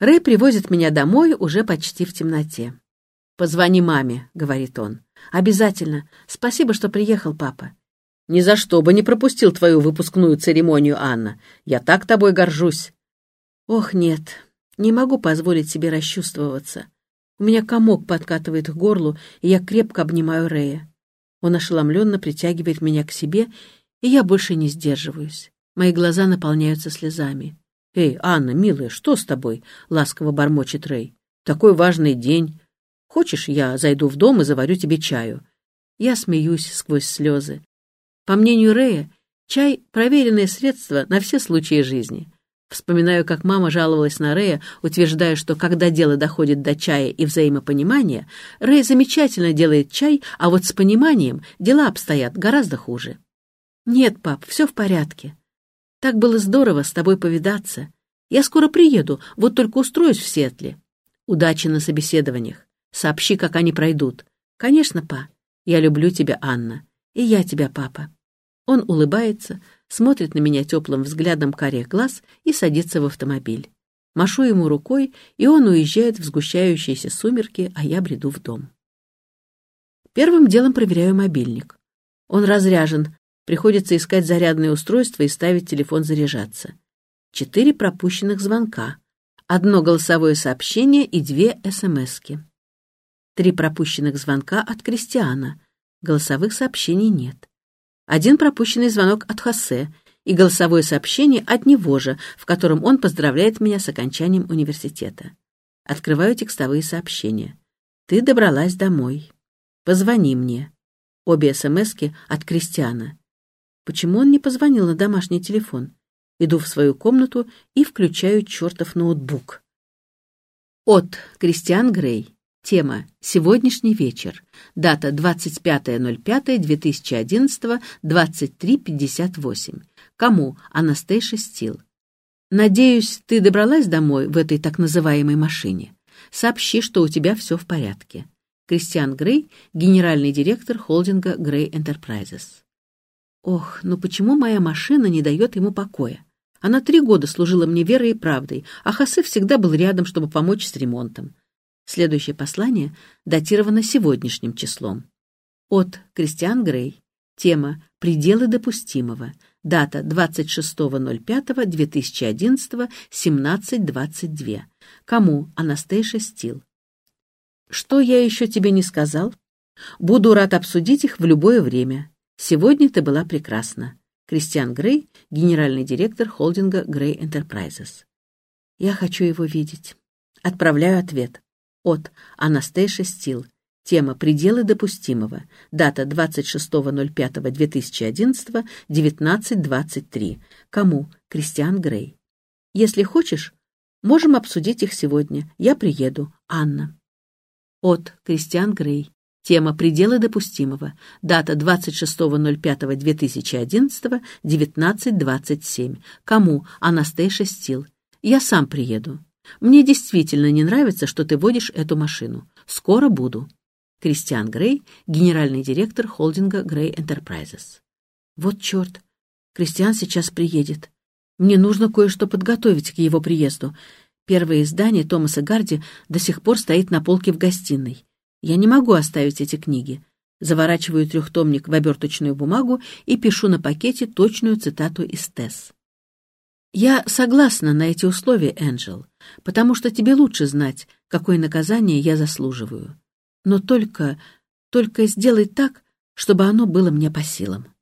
Рэй привозит меня домой уже почти в темноте. «Позвони маме», — говорит он. «Обязательно. Спасибо, что приехал, папа». «Ни за что бы не пропустил твою выпускную церемонию, Анна. Я так тобой горжусь». «Ох, нет, не могу позволить себе расчувствоваться. У меня комок подкатывает к горлу, и я крепко обнимаю Рэя. Он ошеломленно притягивает меня к себе, и я больше не сдерживаюсь. Мои глаза наполняются слезами. «Эй, Анна, милая, что с тобой?» — ласково бормочет Рэй. «Такой важный день. Хочешь, я зайду в дом и заварю тебе чаю?» Я смеюсь сквозь слезы. По мнению Рэя, чай — проверенное средство на все случаи жизни. Вспоминаю, как мама жаловалась на Рэя, утверждая, что когда дело доходит до чая и взаимопонимания, Рэй замечательно делает чай, а вот с пониманием дела обстоят гораздо хуже. «Нет, пап, все в порядке. Так было здорово с тобой повидаться. Я скоро приеду, вот только устроюсь в Сетле. Удачи на собеседованиях. Сообщи, как они пройдут. Конечно, па. Я люблю тебя, Анна. И я тебя, папа. Он улыбается, смотрит на меня теплым взглядом карих глаз и садится в автомобиль. Машу ему рукой, и он уезжает в сгущающиеся сумерки, а я бреду в дом. Первым делом проверяю мобильник. Он разряжен, Приходится искать зарядное устройство и ставить телефон заряжаться. Четыре пропущенных звонка. Одно голосовое сообщение и две СМСки. Три пропущенных звонка от Кристиана. Голосовых сообщений нет. Один пропущенный звонок от Хосе и голосовое сообщение от него же, в котором он поздравляет меня с окончанием университета. Открываю текстовые сообщения. «Ты добралась домой. Позвони мне». Обе СМСки от Кристиана. Почему он не позвонил на домашний телефон? Иду в свою комнату и включаю чертов ноутбук. От Кристиан Грей. Тема «Сегодняшний вечер». Дата 25.05.2011, 23.58. Кому? Анастейша Стил. Надеюсь, ты добралась домой в этой так называемой машине. Сообщи, что у тебя все в порядке. Кристиан Грей, генеральный директор холдинга Грей Enterprises. Ох, но почему моя машина не дает ему покоя? Она три года служила мне верой и правдой, а Хосе всегда был рядом, чтобы помочь с ремонтом. Следующее послание датировано сегодняшним числом. От Кристиан Грей. Тема «Пределы допустимого». Дата 26.05.2011, 17.22. Кому? Анастейша Стил. Что я еще тебе не сказал? Буду рад обсудить их в любое время. Сегодня ты была прекрасна. Кристиан Грей, генеральный директор холдинга Грей Enterprises. Я хочу его видеть. Отправляю ответ. От Анастейша Стил. Тема «Пределы допустимого». Дата 26.05.2011, 19.23. Кому? Кристиан Грей. Если хочешь, можем обсудить их сегодня. Я приеду. Анна. От Кристиан Грей. Тема «Пределы допустимого». Дата 26.05.2011, 19.27. Кому? Анастейша Стил. Я сам приеду. Мне действительно не нравится, что ты водишь эту машину. Скоро буду. Кристиан Грей, генеральный директор холдинга Грей Enterprises. Вот черт. Кристиан сейчас приедет. Мне нужно кое-что подготовить к его приезду. Первое издание Томаса Гарди до сих пор стоит на полке в гостиной. Я не могу оставить эти книги. Заворачиваю трехтомник в оберточную бумагу и пишу на пакете точную цитату из Тесс. «Я согласна на эти условия, Энджел, потому что тебе лучше знать, какое наказание я заслуживаю. Но только, только сделай так, чтобы оно было мне по силам».